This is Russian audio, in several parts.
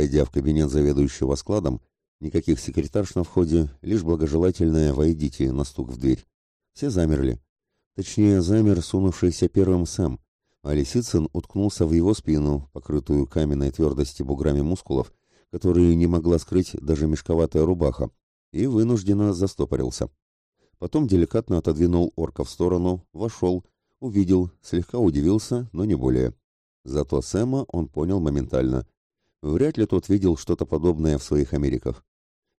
Войдя в кабинет заведующего складом, никаких секретарш на входе, лишь благожелательное «войдите» на стук в дверь. Все замерли. Точнее, замер сунувшийся первым Сэм, а Лисицын уткнулся в его спину, покрытую каменной твердости буграми мускулов, которые не могла скрыть даже мешковатая рубаха, и вынужденно застопорился. Потом деликатно отодвинул орка в сторону, вошел, увидел, слегка удивился, но не более. Зато Сэма он понял моментально. Вряд ли тот видел что-то подобное в своих Америках.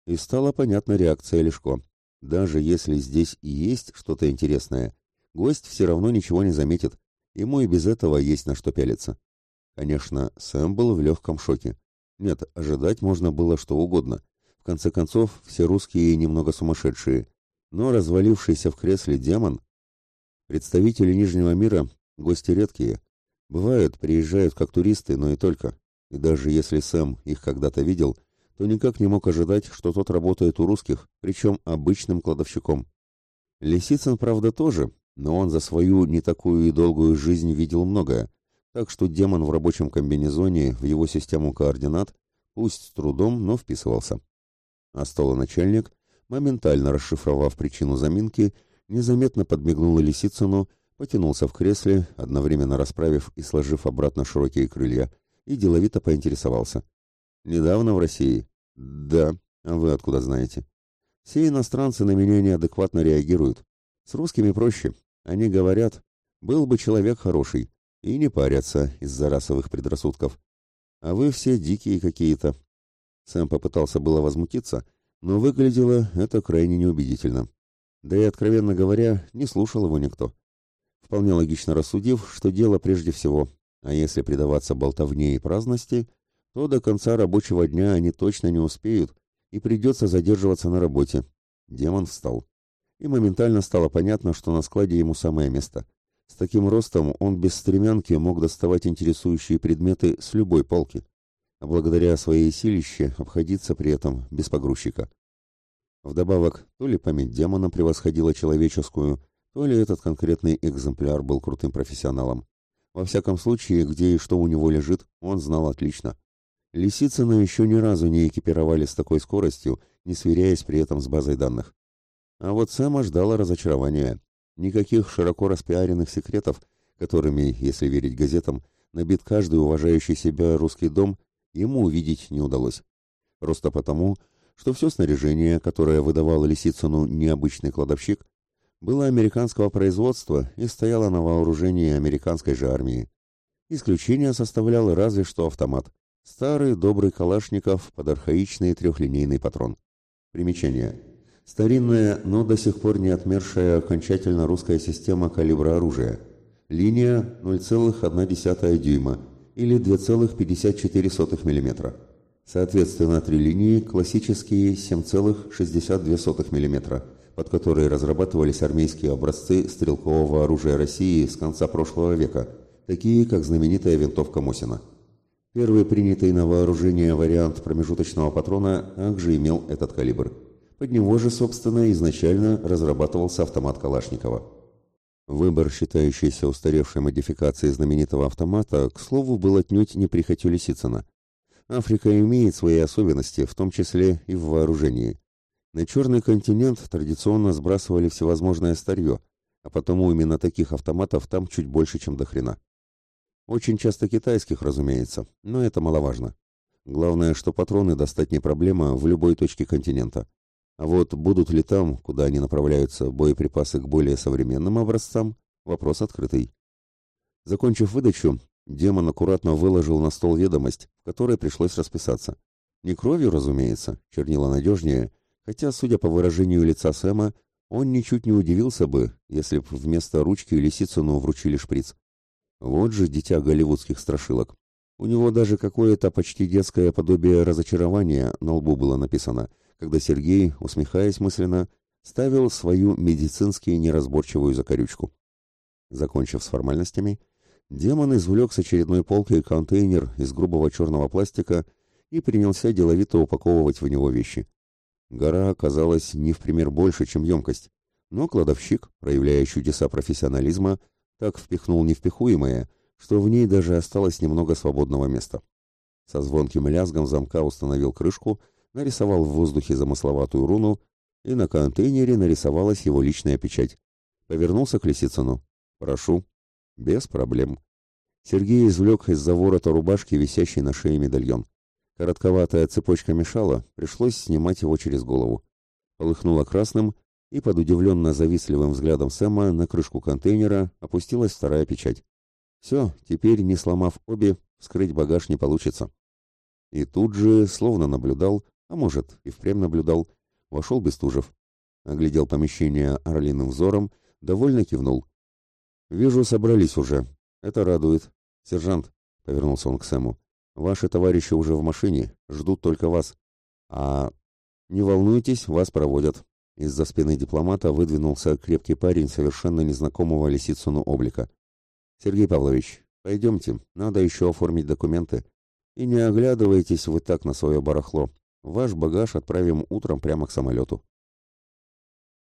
И стала понятна реакция Лешко. Даже если здесь и есть что-то интересное, гость все равно ничего не заметит. Ему и без этого есть на что пялиться. Конечно, Сэм был в легком шоке. Нет, ожидать можно было что угодно. В конце концов, все русские немного сумасшедшие. Но развалившийся в кресле демон... Представители Нижнего мира — гости редкие. Бывают, приезжают как туристы, но и только. И даже если Сэм их когда-то видел, то никак не мог ожидать, что тот работает у русских, причем обычным кладовщиком. Лисицын, правда, тоже, но он за свою не такую и долгую жизнь видел многое, так что демон в рабочем комбинезоне в его систему координат, пусть с трудом, но вписывался. А столоначальник, моментально расшифровав причину заминки, незаметно подмигнул Лисицыну, потянулся в кресле, одновременно расправив и сложив обратно широкие крылья, и деловито поинтересовался. «Недавно в России?» «Да. А вы откуда знаете?» «Все иностранцы на меня неадекватно реагируют. С русскими проще. Они говорят, был бы человек хороший, и не парятся из-за расовых предрассудков. А вы все дикие какие-то. Сэм попытался было возмутиться, но выглядело это крайне неубедительно. Да и, откровенно говоря, не слушал его никто. Вполне логично рассудив, что дело прежде всего, а если предаваться болтовне и праздности, то до конца рабочего дня они точно не успеют, и придется задерживаться на работе. Демон встал и моментально стало понятно, что на складе ему самое место. С таким ростом он без стремянки мог доставать интересующие предметы с любой полки, а благодаря своей силище обходиться при этом без погрузчика. Вдобавок, то ли память демона превосходила человеческую, то ли этот конкретный экземпляр был крутым профессионалом. Во всяком случае, где и что у него лежит, он знал отлично. Лисицына еще ни разу не экипировали с такой скоростью, не сверяясь при этом с базой данных. А вот Сэма ждало разочарования. Никаких широко распиаренных секретов, которыми, если верить газетам, набит каждый уважающий себя русский дом, ему увидеть не удалось. Просто потому, что все снаряжение, которое выдавал Лисицыну необычный кладовщик, было американского производства и стояло на вооружении американской же армии. Исключение составлял разве что автомат. Старый добрый Калашников под архаичный трехлинейный патрон. Примечание. Старинная, но до сих пор не отмершая окончательно русская система калибра оружия. Линия 0,1 дюйма или 2,54 мм. Соответственно, три линии классические 7,62 мм, под которые разрабатывались армейские образцы стрелкового оружия России с конца прошлого века, такие как знаменитая винтовка Мосина. Первый принятый на вооружение вариант промежуточного патрона также имел этот калибр. Под него же, собственно, изначально разрабатывался автомат Калашникова. Выбор, считающийся устаревшей модификацией знаменитого автомата, к слову, был отнюдь не прихотью Лисицына. Африка имеет свои особенности, в том числе и в вооружении. На черный континент традиционно сбрасывали всевозможное старье, а потому именно таких автоматов там чуть больше, чем до хрена. Очень часто китайских, разумеется, но это маловажно. Главное, что патроны достать не проблема в любой точке континента. А вот будут ли там, куда они направляются, боеприпасы к более современным образцам, вопрос открытый. Закончив выдачу, демон аккуратно выложил на стол ведомость, в которой пришлось расписаться. Не кровью, разумеется, чернила надежнее, хотя, судя по выражению лица Сэма, он ничуть не удивился бы, если б вместо ручки Лисицыну вручили шприц. Вот же дитя голливудских страшилок. У него даже какое-то почти детское подобие разочарования на лбу было написано — когда Сергей, усмехаясь мысленно, ставил свою медицински неразборчивую закорючку. Закончив с формальностями, демон извлек с очередной полки контейнер из грубого черного пластика и принялся деловито упаковывать в него вещи. Гора оказалась не в пример больше, чем емкость, но кладовщик, проявляя чудеса профессионализма, так впихнул невпихуемое, что в ней даже осталось немного свободного места. Со звонким лязгом замка установил крышку, нарисовал в воздухе замысловатую руну, и на контейнере нарисовалась его личная печать. Повернулся к Лисицыну. «Прошу». «Без проблем». Сергей извлек из-за ворота рубашки висящий на шее медальон. Коротковатая цепочка мешала, пришлось снимать его через голову. Полыхнуло красным, и под удивленно завистливым взглядом Сэма на крышку контейнера опустилась вторая печать. Все, теперь, не сломав обе, вскрыть багаж не получится. И тут же, словно наблюдал, а может, и впрямь наблюдал, вошел Бестужев. Оглядел помещение орлиным взором, довольно кивнул. «Вижу, собрались уже. Это радует. Сержант», — повернулся он к Сэму, — «ваши товарищи уже в машине, ждут только вас. А не волнуйтесь, вас проводят». Из-за спины дипломата выдвинулся крепкий парень совершенно незнакомого Лисицыну облика. «Сергей Павлович, пойдемте, надо еще оформить документы. И не оглядывайтесь вы так на свое барахло. Ваш багаж отправим утром прямо к самолету».